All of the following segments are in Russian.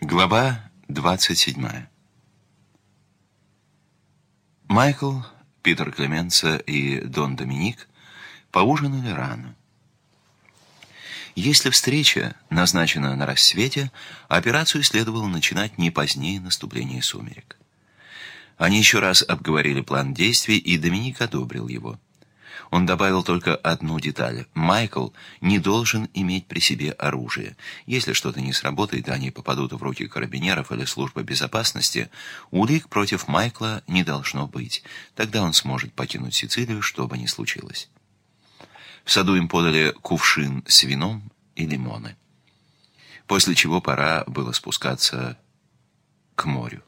Глава 27. Майкл, Питер Клеменца и Дон Доминик поужинали рано. Если встреча назначена на рассвете, операцию следовало начинать не позднее наступления сумерек. Они еще раз обговорили план действий, и Доминик одобрил его. Он добавил только одну деталь. Майкл не должен иметь при себе оружие. Если что-то не сработает, они попадут в руки карабинеров или службы безопасности, улик против Майкла не должно быть. Тогда он сможет покинуть Сицилию, что бы ни случилось. В саду им подали кувшин с вином и лимоны. После чего пора было спускаться к морю.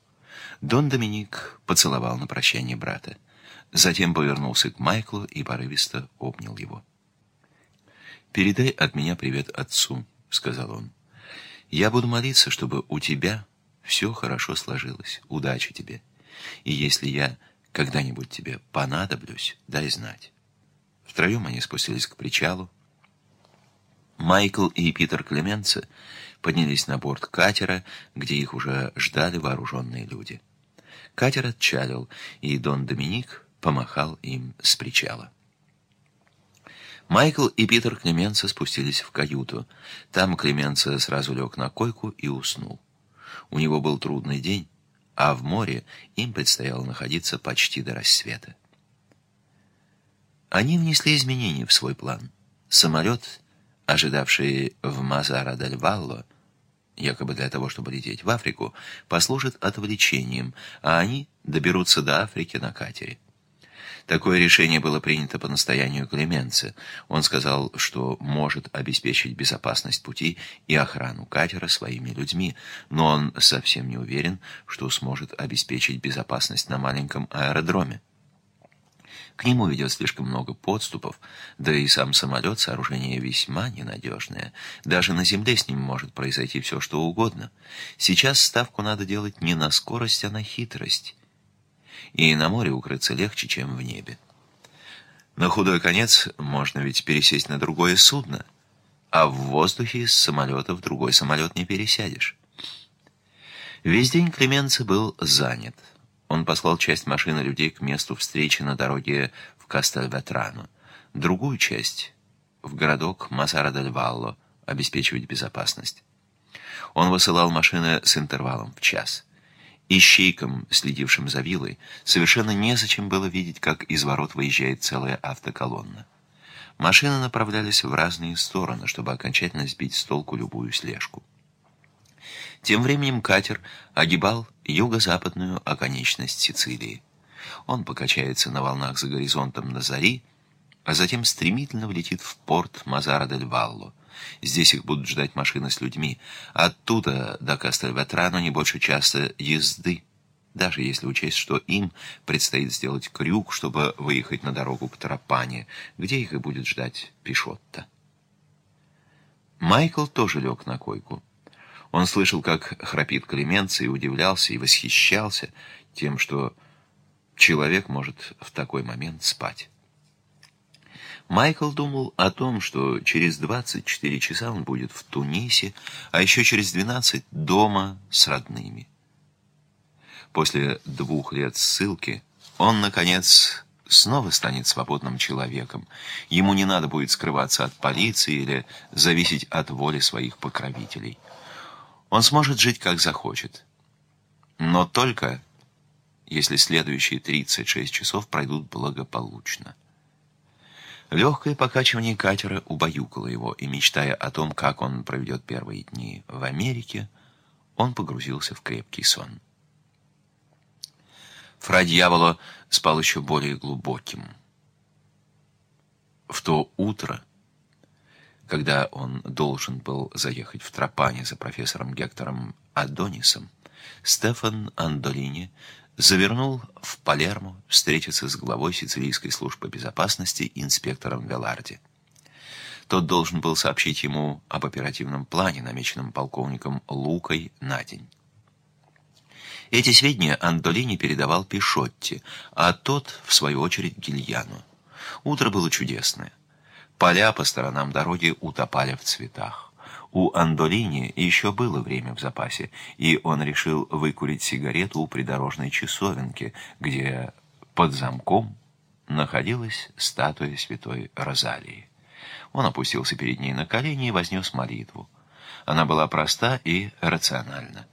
Дон Доминик поцеловал на прощание брата. Затем повернулся к Майклу и порывисто обнял его. «Передай от меня привет отцу», — сказал он. «Я буду молиться, чтобы у тебя все хорошо сложилось. Удачи тебе. И если я когда-нибудь тебе понадоблюсь, дай знать». Втроем они спустились к причалу. Майкл и Питер Клеменце поднялись на борт катера, где их уже ждали вооруженные люди. Катер отчалил, и Дон Доминик помахал им с причала. Майкл и Питер Клеменца спустились в каюту. Там Клеменца сразу лег на койку и уснул. У него был трудный день, а в море им предстояло находиться почти до рассвета. Они внесли изменения в свой план. Самолет, ожидавший в Мазара-дель-Валло, якобы для того, чтобы лететь в Африку, послужит отвлечением, а они доберутся до Африки на катере. Такое решение было принято по настоянию Клеменце. Он сказал, что может обеспечить безопасность пути и охрану катера своими людьми, но он совсем не уверен, что сможет обеспечить безопасность на маленьком аэродроме. К нему ведет слишком много подступов, да и сам самолет сооружение весьма ненадежное. Даже на земле с ним может произойти все, что угодно. Сейчас ставку надо делать не на скорость, а на хитрость и на море укрыться легче, чем в небе. На худой конец можно ведь пересесть на другое судно, а в воздухе с самолета в другой самолет не пересядешь. Весь день Клеменце был занят. Он послал часть машины людей к месту встречи на дороге в Кастельветрану, другую часть — в городок Масара-дель-Валло, обеспечивать безопасность. Он высылал машины с интервалом в час — Ищейкам, следившим за виллой, совершенно незачем было видеть, как из ворот выезжает целая автоколонна. Машины направлялись в разные стороны, чтобы окончательно сбить с толку любую слежку. Тем временем катер огибал юго-западную оконечность Сицилии. Он покачается на волнах за горизонтом на зари, а затем стремительно влетит в порт Мазара-дель-Валло, Здесь их будут ждать машины с людьми. Оттуда до Кастельветрано не больше часа езды. Даже если учесть, что им предстоит сделать крюк, чтобы выехать на дорогу к Тропане, где их и будет ждать Пишотто. Майкл тоже лег на койку. Он слышал, как храпит Клеменция, и удивлялся и восхищался тем, что человек может в такой момент спать. Майкл думал о том, что через 24 часа он будет в Тунисе, а еще через 12 дома с родными. После двух лет ссылки он, наконец, снова станет свободным человеком. Ему не надо будет скрываться от полиции или зависеть от воли своих покровителей. Он сможет жить, как захочет. Но только если следующие 36 часов пройдут благополучно. Легкое покачивание катера убаюкало его, и, мечтая о том, как он проведет первые дни в Америке, он погрузился в крепкий сон. Фра Дьяволо спал еще более глубоким. В то утро, когда он должен был заехать в Тропане за профессором Гектором Адонисом, Стефан Андолини завернул в Палермо встретиться с главой сицилийской службы безопасности инспектором Веларди. Тот должен был сообщить ему об оперативном плане, намеченном полковником Лукой на день. Эти сведения Андолини передавал Пишотти, а тот, в свою очередь, Гильяну. Утро было чудесное. Поля по сторонам дороги утопали в цветах. У Андолини еще было время в запасе, и он решил выкурить сигарету у придорожной часовенки, где под замком находилась статуя святой Розалии. Он опустился перед ней на колени и вознес молитву. Она была проста и рациональна.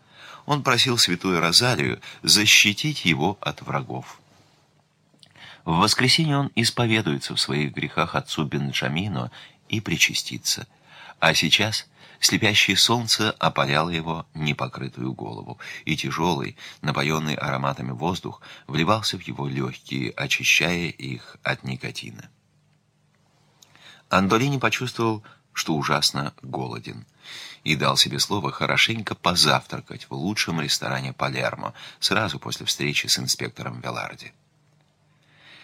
Он просил святую Розалию защитить его от врагов. В воскресенье он исповедуется в своих грехах отцу Бенджамину и причастится. А сейчас слепящее солнце опаляло его непокрытую голову, и тяжелый, напоенный ароматами воздух вливался в его легкие, очищая их от никотина. Андолини почувствовал, что ужасно голоден, и дал себе слово хорошенько позавтракать в лучшем ресторане Палермо сразу после встречи с инспектором Веларди.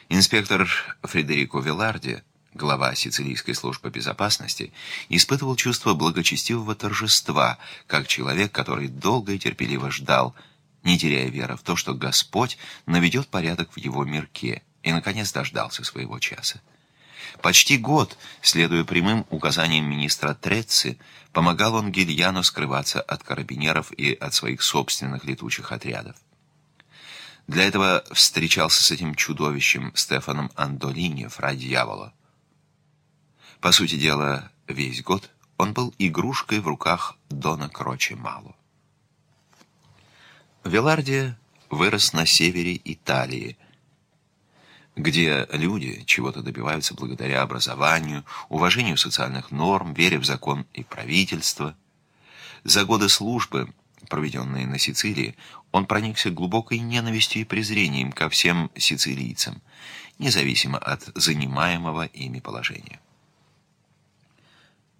Инспектор Фредерико Веларди, глава сицилийской службы безопасности, испытывал чувство благочестивого торжества, как человек, который долго и терпеливо ждал, не теряя веры в то, что Господь наведет порядок в его мирке, и, наконец, дождался своего часа. Почти год, следуя прямым указаниям министра Трецци, помогал он Гильяну скрываться от карабинеров и от своих собственных летучих отрядов. Для этого встречался с этим чудовищем Стефаном Андолини, фра дьявола. По сути дела, весь год он был игрушкой в руках Дона Кроче Мало. Веларди вырос на севере Италии, где люди чего-то добиваются благодаря образованию, уважению социальных норм, вере в закон и правительство. За годы службы проведенные на Сицилии, он проникся глубокой ненавистью и презрением ко всем сицилийцам, независимо от занимаемого ими положения.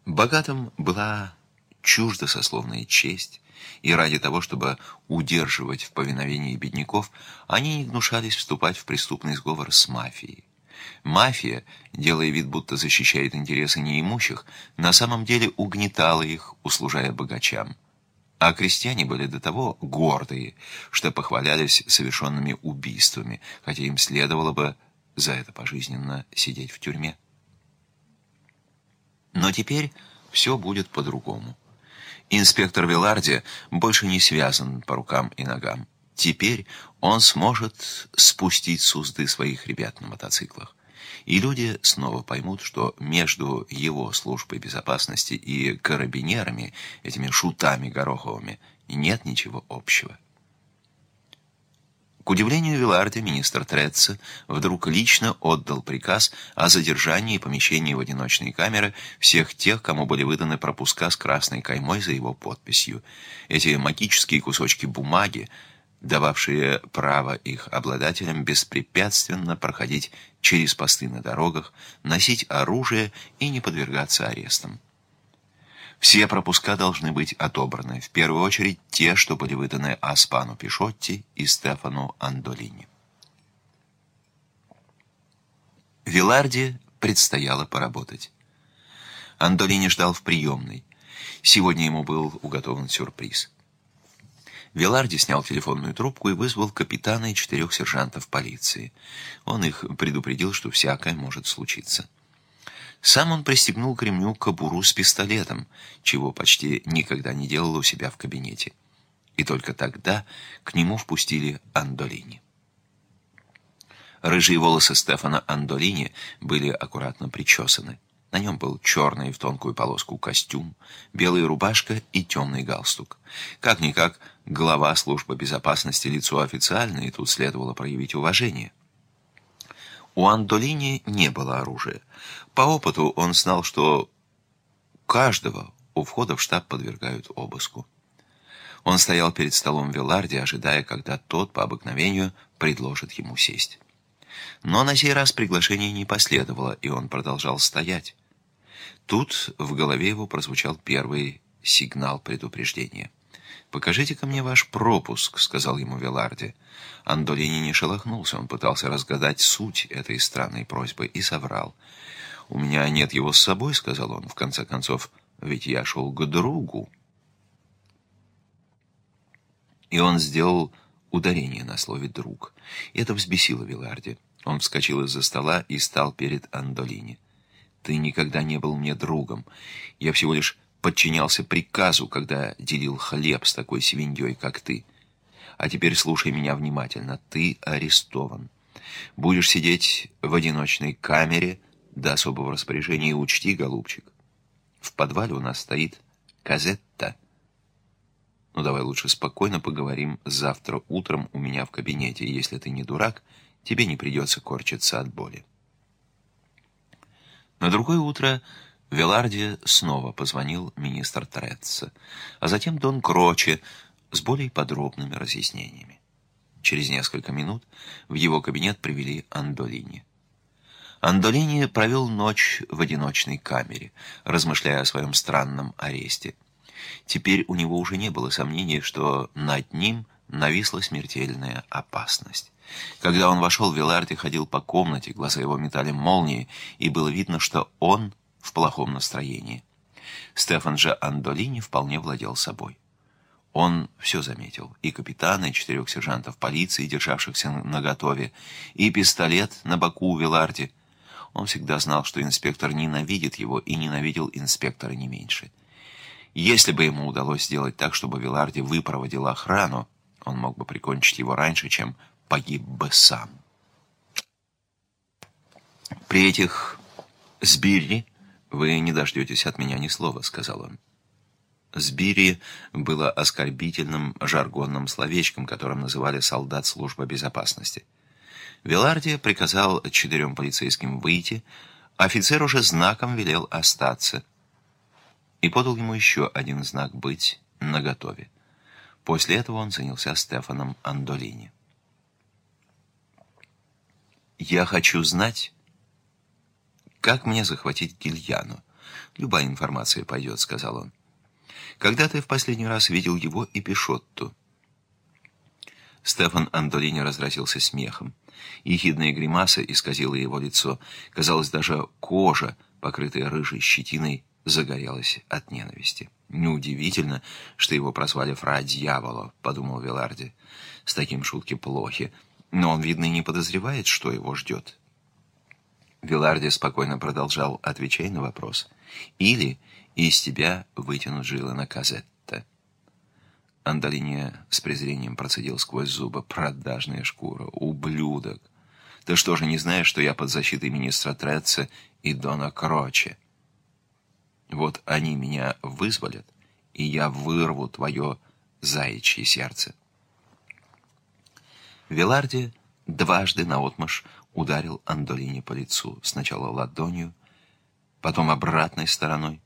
Богатым была чужда сословная честь, и ради того, чтобы удерживать в повиновении бедняков, они не гнушались вступать в преступный сговор с мафией. Мафия, делая вид, будто защищает интересы неимущих, на самом деле угнетала их, услужая богачам. А крестьяне были до того гордые, что похвалялись совершенными убийствами, хотя им следовало бы за это пожизненно сидеть в тюрьме. Но теперь все будет по-другому. Инспектор Виларди больше не связан по рукам и ногам. Теперь он сможет спустить с узды своих ребят на мотоциклах. И люди снова поймут, что между его службой безопасности и карабинерами, этими шутами Гороховыми, нет ничего общего. К удивлению Виларди, министр Третца вдруг лично отдал приказ о задержании и помещении в одиночные камеры всех тех, кому были выданы пропуска с красной каймой за его подписью. Эти магические кусочки бумаги, дававшие право их обладателям беспрепятственно проходить через посты на дорогах, носить оружие и не подвергаться арестам. Все пропуска должны быть отобраны, в первую очередь те, что были выданы Аспану Пишотти и Стефану Андолини. Виларди предстояло поработать. Андолини ждал в приемной. Сегодня ему был уготован сюрприз. Веларди снял телефонную трубку и вызвал капитана и четырех сержантов полиции. Он их предупредил, что всякое может случиться. Сам он пристегнул к ремню кобуру с пистолетом, чего почти никогда не делал у себя в кабинете. И только тогда к нему впустили Андолини. Рыжие волосы Стефана Андолини были аккуратно причесаны. На нем был черный в тонкую полоску костюм, белая рубашка и темный галстук. Как-никак, глава службы безопасности лицо официальное, и тут следовало проявить уважение. У Андолини не было оружия. По опыту он знал, что каждого у входа в штаб подвергают обыску. Он стоял перед столом Виларди, ожидая, когда тот, по обыкновению, предложит ему сесть. Но на сей раз приглашение не последовало, и он продолжал стоять. Тут в голове его прозвучал первый сигнал предупреждения. «Покажите-ка мне ваш пропуск», — сказал ему Веларди. Андолини не шелохнулся, он пытался разгадать суть этой странной просьбы и соврал. «У меня нет его с собой», — сказал он, в конце концов, — «ведь я шел к другу». И он сделал ударение на слове «друг». Это взбесило Виларди. Он вскочил из-за стола и стал перед Андолини. Ты никогда не был мне другом. Я всего лишь подчинялся приказу, когда делил хлеб с такой свиньей, как ты. А теперь слушай меня внимательно. Ты арестован. Будешь сидеть в одиночной камере до особого распоряжения и учти, голубчик. В подвале у нас стоит казетта. Ну, давай лучше спокойно поговорим завтра утром у меня в кабинете. Если ты не дурак, тебе не придется корчиться от боли. На другое утро Веларди снова позвонил министр Третца, а затем Дон Кроче с более подробными разъяснениями. Через несколько минут в его кабинет привели Андолини. Андолини провел ночь в одиночной камере, размышляя о своем странном аресте. Теперь у него уже не было сомнений, что над ним нависла смертельная опасность. Когда он вошел, Виларди ходил по комнате, глаза его метали молнии, и было видно, что он в плохом настроении. Стефан же Андолини вполне владел собой. Он все заметил. И капитана, и четырех сержантов полиции, державшихся наготове, и пистолет на боку у Виларди. Он всегда знал, что инспектор ненавидит его, и ненавидел инспектора не меньше. Если бы ему удалось сделать так, чтобы Виларди выпроводил охрану, он мог бы прикончить его раньше, чем погиб бы сам. «При этих сбирри вы не дождетесь от меня ни слова», — сказал он. Сбири было оскорбительным жаргонным словечком, которым называли солдат службы безопасности. Веларди приказал четырем полицейским выйти, офицер уже знаком велел остаться и подал ему еще один знак «быть» наготове. После этого он занялся Стефаном Андолини. «Я хочу знать, как мне захватить Гильяну. Любая информация пойдет», — сказал он. Когда ты в последний раз видел его и Пишотту?» Стефан Андолини разразился смехом. Ехидная гримаса исказила его лицо. Казалось, даже кожа, покрытая рыжей щетиной, загорелась от ненависти. «Неудивительно, что его прозвали Фра Дьявола», — подумал Веларди. «С таким шутки плохи. Но он, видно, не подозревает, что его ждет». Виларди спокойно продолжал, отвечая на вопрос. «Или из тебя вытянут жилы на Казетта». Андалине с презрением процедил сквозь зубы. «Продажная шкура! Ублюдок! Ты что же не знаешь, что я под защитой министра Треца и Дона Кроче? Вот они меня вызволят, и я вырву твое заячье сердце». Веларди дважды наотмашь ударил Андолине по лицу, сначала ладонью, потом обратной стороной.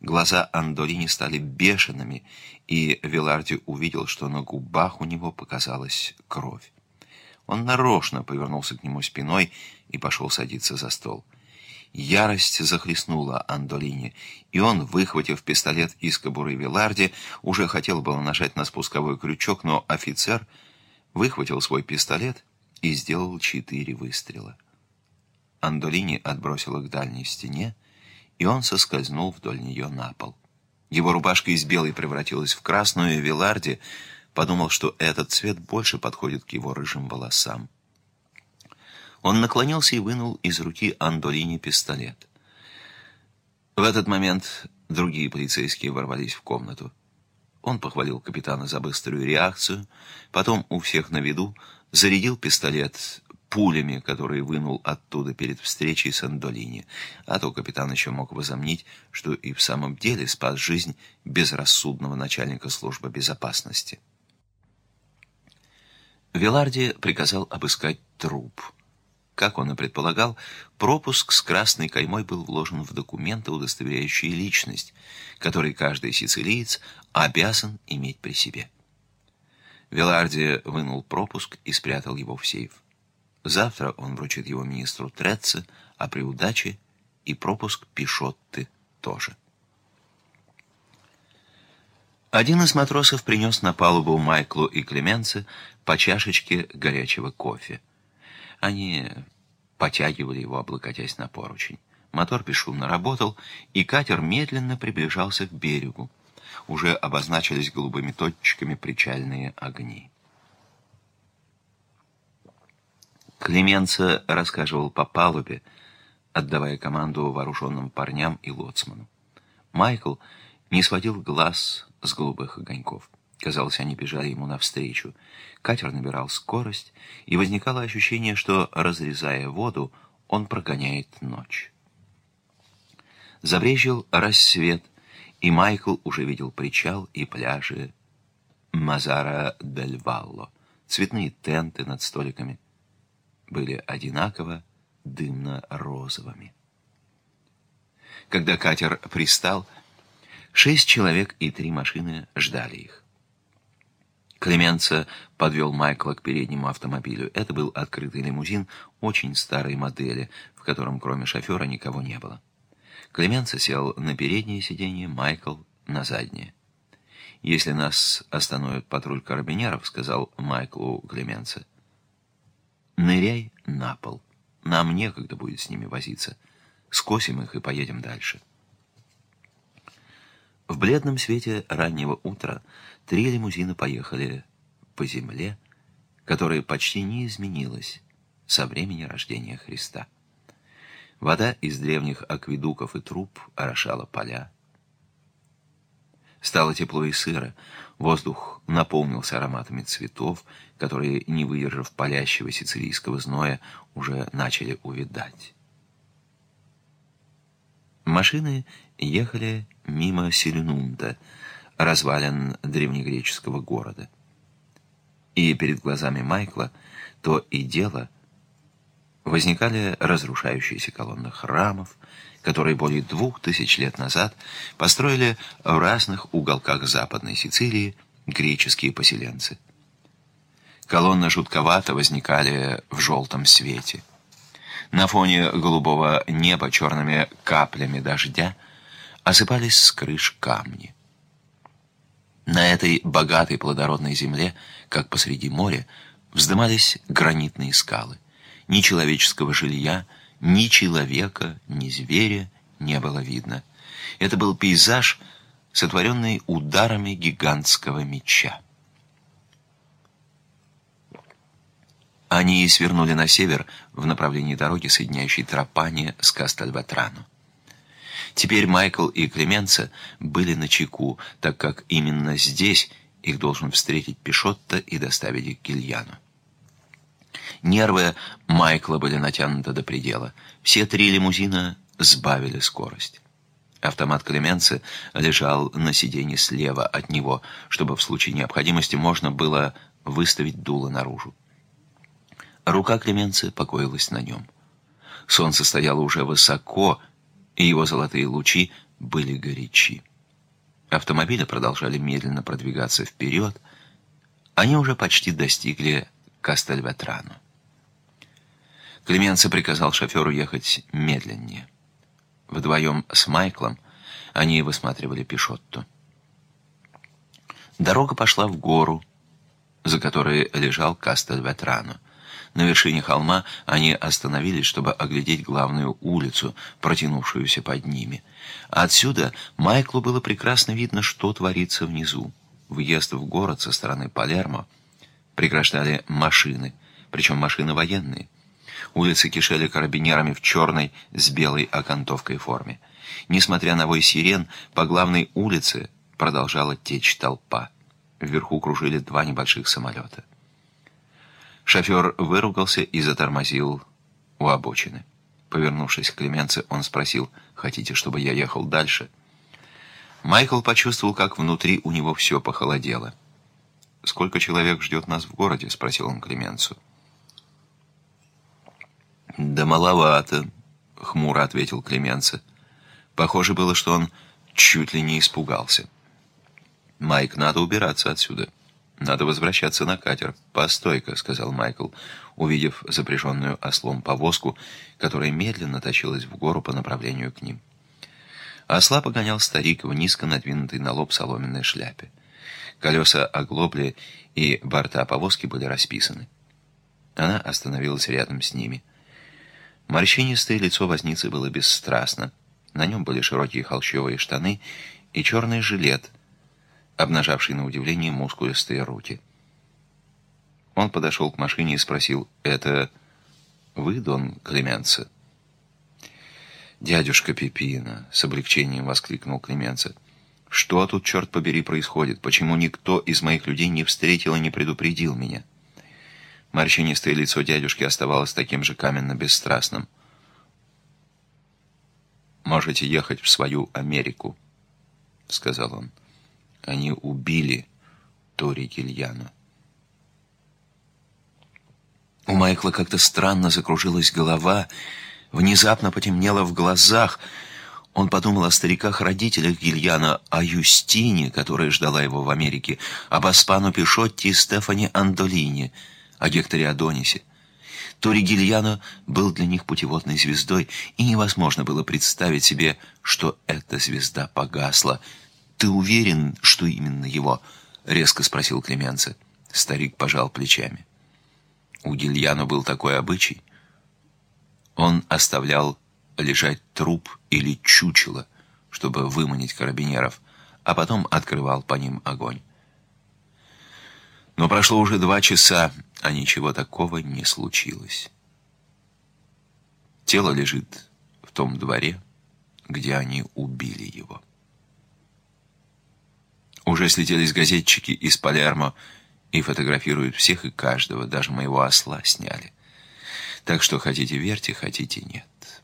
Глаза Андолини стали бешеными, и Виларди увидел, что на губах у него показалась кровь. Он нарочно повернулся к нему спиной и пошел садиться за стол. Ярость захлестнула Андолини, и он, выхватив пистолет из кобуры Виларди, уже хотел было нажать на спусковой крючок, но офицер выхватил свой пистолет и сделал четыре выстрела. Андолини отбросила к дальней стене, и он соскользнул вдоль нее на пол. Его рубашка из белой превратилась в красную, и Виларди подумал, что этот цвет больше подходит к его рыжим волосам. Он наклонился и вынул из руки Андолини пистолет. В этот момент другие полицейские ворвались в комнату. Он похвалил капитана за быструю реакцию, потом у всех на виду зарядил пистолет пулями, которые вынул оттуда перед встречей с Андолини. А то капитан еще мог возомнить, что и в самом деле спас жизнь безрассудного начальника службы безопасности. Веларди приказал обыскать труп. Как он и предполагал, пропуск с красной каймой был вложен в документы, удостоверяющие личность, который каждый сицилиец обязан иметь при себе. Веларди вынул пропуск и спрятал его в сейф. Завтра он вручит его министру Треце, а при удаче и пропуск Пишотты тоже. Один из матросов принес на палубу Майклу и Клеменце по чашечке горячего кофе. Они потягивали его, облокотясь на поручень. Мотор бесшумно работал, и катер медленно приближался к берегу. Уже обозначились голубыми точками причальные огни. Клеменца рассказывал по палубе, отдавая команду вооруженным парням и лоцману. Майкл не сводил глаз с голубых огоньков. Казалось, они бежали ему навстречу. Катер набирал скорость, и возникало ощущение, что, разрезая воду, он прогоняет ночь. Забрежил рассвет, и Майкл уже видел причал и пляжи Мазара дель Валло. Цветные тенты над столиками были одинаково дымно-розовыми. Когда катер пристал, шесть человек и три машины ждали их. Клеменца подвел Майкла к переднему автомобилю. Это был открытый лимузин очень старой модели, в котором кроме шофера никого не было. Клеменца сел на переднее сиденье, Майкл на заднее. «Если нас остановит патруль карабинеров», — сказал Майклу Клеменца, — «ныряй на пол. Нам некогда будет с ними возиться. Скосим их и поедем дальше». В бледном свете раннего утра три лимузина поехали по земле, которая почти не изменилась со времени рождения Христа. Вода из древних акведуков и труб орошала поля. Стало тепло и сыро, воздух наполнился ароматами цветов, которые, не выдержав палящего сицилийского зноя, уже начали увядать. Машины ехали мимо Селенунда, развалин древнегреческого города. И перед глазами Майкла то и дело возникали разрушающиеся колонны храмов, которые более двух тысяч лет назад построили в разных уголках Западной Сицилии греческие поселенцы. Колонны жутковато возникали в желтом свете. На фоне голубого неба черными каплями дождя осыпались с крыш камни. На этой богатой плодородной земле, как посреди моря, вздымались гранитные скалы. Ни человеческого жилья, ни человека, ни зверя не было видно. Это был пейзаж, сотворенный ударами гигантского меча. Они свернули на север в направлении дороги, соединяющей Тропани с Кастальватрану. Теперь Майкл и Клеменца были на чеку, так как именно здесь их должен встретить Пишотто и доставить их к Гильяну. Нервы Майкла были натянуты до предела. Все три лимузина сбавили скорость. Автомат Клеменца лежал на сиденье слева от него, чтобы в случае необходимости можно было выставить дуло наружу. Рука Клеменца покоилась на нем. Солнце стояло уже высоко, и его золотые лучи были горячи. Автомобили продолжали медленно продвигаться вперед. Они уже почти достигли Кастельветрану. Клеменце приказал шоферу ехать медленнее. Вдвоем с Майклом они высматривали Пишотту. Дорога пошла в гору, за которой лежал Кастельветрано. На вершине холма они остановились, чтобы оглядеть главную улицу, протянувшуюся под ними. отсюда Майклу было прекрасно видно, что творится внизу. Въезд в город со стороны Палермо преграждали машины, причем машины военные. Улицы кишели карабинерами в черной с белой окантовкой форме. Несмотря на вой сирен, по главной улице продолжала течь толпа. Вверху кружили два небольших самолета. Шофер выругался и затормозил у обочины. Повернувшись к Клеменце, он спросил, «Хотите, чтобы я ехал дальше?» Майкл почувствовал, как внутри у него все похолодело. «Сколько человек ждет нас в городе?» — спросил он Клеменцу. «Да маловато», — хмуро ответил Клеменце. Похоже было, что он чуть ли не испугался. «Майк, надо убираться отсюда». «Надо возвращаться на катер. Постой-ка», — сказал Майкл, увидев запряженную ослом повозку, которая медленно точилась в гору по направлению к ним. Осла погонял старик в низко надвинутой на лоб соломенной шляпе. Колеса оглобли и борта повозки были расписаны. Она остановилась рядом с ними. Морщинистое лицо возницы было бесстрастно. На нем были широкие холщовые штаны и черный жилет — обнажавший на удивление мускулистые руки. Он подошел к машине и спросил, «Это вы, Дон Клеменце?» «Дядюшка Пипина», — с облегчением воскликнул Клеменце. Что тут, черт побери, происходит? Почему никто из моих людей не встретил и не предупредил меня? Морщинистое лицо дядюшки оставалось таким же каменно-бесстрастным. «Можете ехать в свою Америку», — сказал он. «Они убили Тори Гильяна». У Майкла как-то странно закружилась голова, внезапно потемнело в глазах. Он подумал о стариках-родителях Гильяна, о Юстине, которая ждала его в Америке, об Аспану Пишотти и Стефане Андолине, о Гекторе Адонисе. Тори Гильяно был для них путеводной звездой, и невозможно было представить себе, что эта звезда погасла. «Ты уверен, что именно его?» — резко спросил Клеменце. Старик пожал плечами. У Гильяно был такой обычай. Он оставлял лежать труп или чучело, чтобы выманить карабинеров, а потом открывал по ним огонь. Но прошло уже два часа, а ничего такого не случилось. Тело лежит в том дворе, где они убили его. Уже слетелись газетчики из Палермо и фотографируют всех и каждого, даже моего осла сняли. Так что хотите верьте, хотите нет.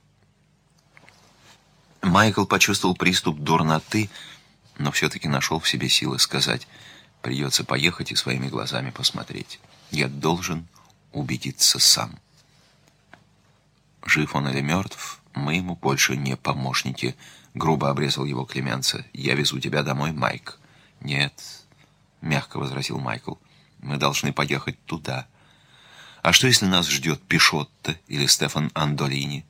Майкл почувствовал приступ дурноты, но все-таки нашел в себе силы сказать, придется поехать и своими глазами посмотреть. Я должен убедиться сам. Жив он или мертв, мы ему больше не помощники. Грубо обрезал его Клеменца. Я везу тебя домой, Майк. Нет, мягко возразил Майкл. Мы должны поехать туда. А что, если нас ждет Пишотто или Стефан Андолини,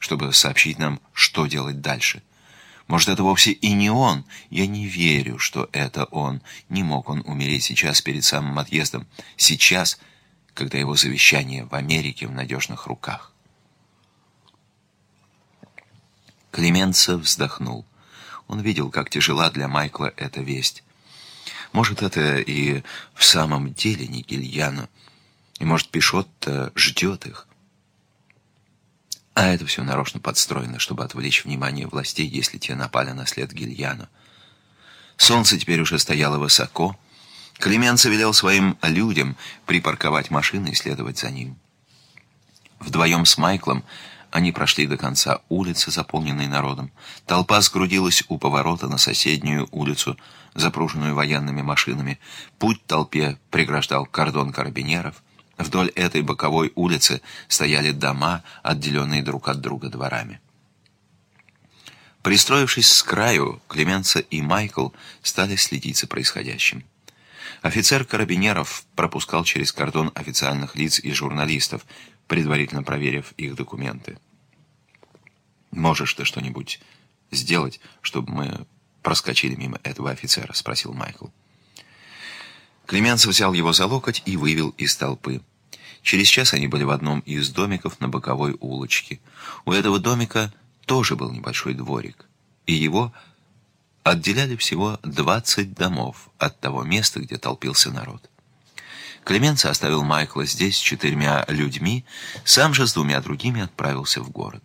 чтобы сообщить нам, что делать дальше? Может, это вовсе и не он? Я не верю, что это он. Не мог он умереть сейчас перед самым отъездом. Сейчас, когда его завещание в Америке в надежных руках. Клеменца вздохнул. Он видел, как тяжела для Майкла эта весть. Может, это и в самом деле не Гильяно. И, может, Пишот-то ждет их. А это все нарочно подстроено, чтобы отвлечь внимание властей, если те напали на след Гильяно. Солнце теперь уже стояло высоко. Клеменца велел своим людям припарковать машины и следовать за ним. Вдвоем с Майклом они прошли до конца улицы, заполненной народом. Толпа сгрудилась у поворота на соседнюю улицу, запруженную военными машинами. Путь толпе преграждал кордон карабинеров. Вдоль этой боковой улицы стояли дома, отделенные друг от друга дворами. Пристроившись с краю, Клеменца и Майкл стали следить за происходящим. Офицер карабинеров пропускал через кордон официальных лиц и журналистов, предварительно проверив их документы. «Можешь ты что-нибудь сделать, чтобы мы проскочили мимо этого офицера?» — спросил Майкл. Клеменцев взял его за локоть и вывел из толпы. Через час они были в одном из домиков на боковой улочке. У этого домика тоже был небольшой дворик, и его отделяли всего 20 домов от того места, где толпился народ. Клеменца оставил Майкла здесь с четырьмя людьми, сам же с двумя другими отправился в город.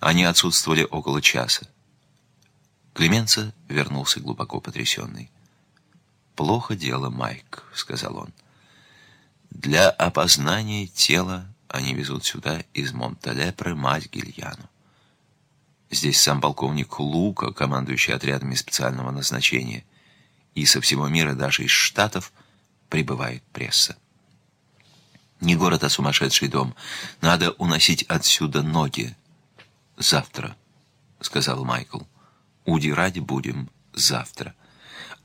Они отсутствовали около часа. Клеменца вернулся глубоко потрясенный. «Плохо дело, Майк», — сказал он. «Для опознания тела они везут сюда из Монталепры мать Гильяну. Здесь сам полковник Лука, командующий отрядами специального назначения, и со всего мира, даже из Штатов, прибывает пресса. Не город, а сумасшедший дом. Надо уносить отсюда ноги. Завтра, сказал Майкл. Удирать будем завтра.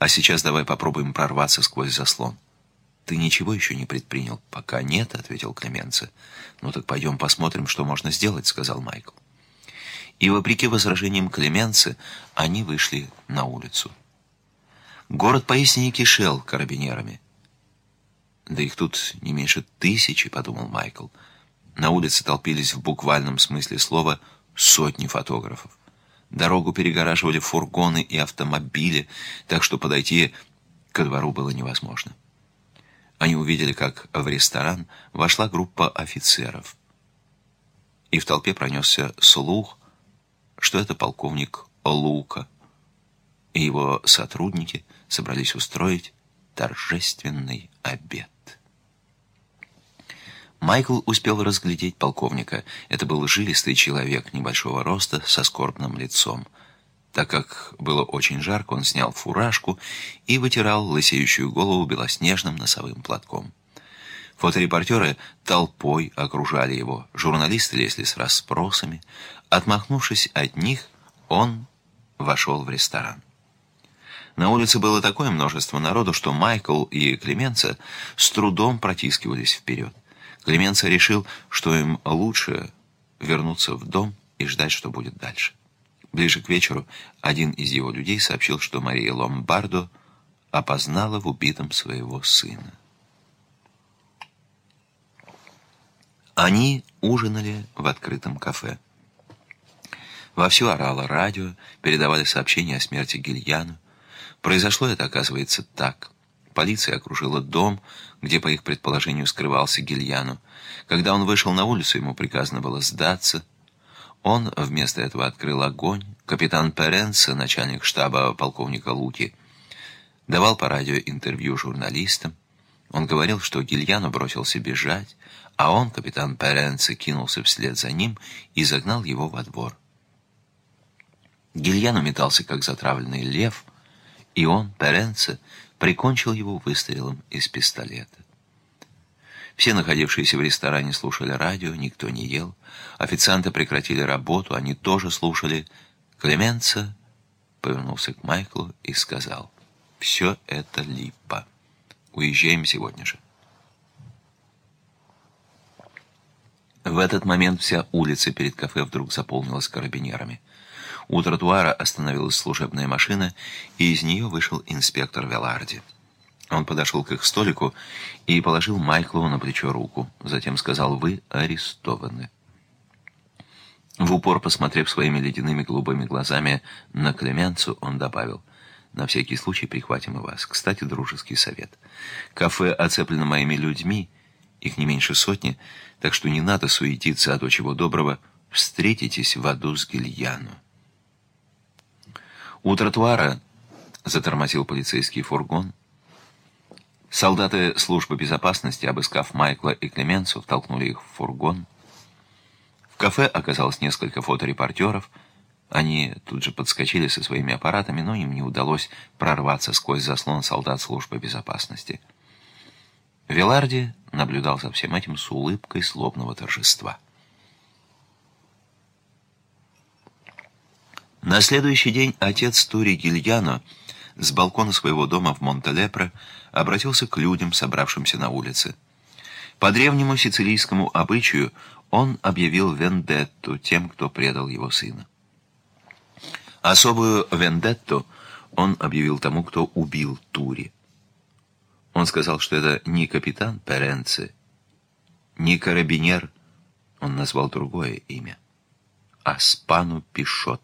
А сейчас давай попробуем прорваться сквозь заслон. Ты ничего еще не предпринял? Пока нет, ответил Клеменце. Ну так пойдем посмотрим, что можно сделать, сказал Майкл. И вопреки возражениям Клеменце, они вышли на улицу. Город поистине кишел карабинерами. Да их тут не меньше тысячи, подумал Майкл. На улице толпились в буквальном смысле слова сотни фотографов. Дорогу перегораживали фургоны и автомобили, так что подойти ко двору было невозможно. Они увидели, как в ресторан вошла группа офицеров. И в толпе пронесся слух, что это полковник Лука. и его сотрудники собрались устроить торжественный обед. Майкл успел разглядеть полковника. Это был жилистый человек небольшого роста со скорбным лицом. Так как было очень жарко, он снял фуражку и вытирал лысеющую голову белоснежным носовым платком. Фоторепортеры толпой окружали его, журналисты лезли с расспросами. Отмахнувшись от них, он вошел в ресторан. На улице было такое множество народу, что Майкл и Клеменца с трудом протискивались вперед. Клеменца решил, что им лучше вернуться в дом и ждать, что будет дальше. Ближе к вечеру один из его людей сообщил, что Мария Ломбардо опознала в убитом своего сына. Они ужинали в открытом кафе. Вовсю орало радио, передавали сообщения о смерти Гильяну. Произошло это, оказывается, так. Полиция окружила дом, где, по их предположению, скрывался Гильяну. Когда он вышел на улицу, ему приказано было сдаться. Он вместо этого открыл огонь. Капитан Перенса, начальник штаба полковника Луки, давал по радио интервью журналистам. Он говорил, что Гильяну бросился бежать, а он, капитан Перенса, кинулся вслед за ним и загнал его во двор. Гильяну метался, как затравленный лев, и он, Перенса, прикончил его выстрелом из пистолета. Все находившиеся в ресторане слушали радио, никто не ел. Официанты прекратили работу, они тоже слушали. Клеменца повернулся к Майклу и сказал, «Все это липа. Уезжаем сегодня же». В этот момент вся улица перед кафе вдруг заполнилась карабинерами. У тротуара остановилась служебная машина, и из нее вышел инспектор Веларди. Он подошел к их столику и положил Майклу на плечо руку. Затем сказал «Вы арестованы». В упор, посмотрев своими ледяными голубыми глазами на Клеменцу, он добавил «На всякий случай прихватим и вас. Кстати, дружеский совет. Кафе оцеплено моими людьми, их не меньше сотни, так что не надо суетиться, а то чего доброго встретитесь в аду с Гильяну». У тротуара затормозил полицейский фургон. Солдаты службы безопасности, обыскав Майкла и Клеменцу, втолкнули их в фургон. В кафе оказалось несколько фоторепортеров. Они тут же подскочили со своими аппаратами, но им не удалось прорваться сквозь заслон солдат службы безопасности. Веларди наблюдал за всем этим с улыбкой злобного торжества. На следующий день отец Тури Гильяно с балкона своего дома в Монтелепре обратился к людям, собравшимся на улице. По древнему сицилийскому обычаю он объявил вендетту тем, кто предал его сына. Особую вендетту он объявил тому, кто убил Тури. Он сказал, что это не капитан Перенце, не карабинер, он назвал другое имя, а Спану Пишот.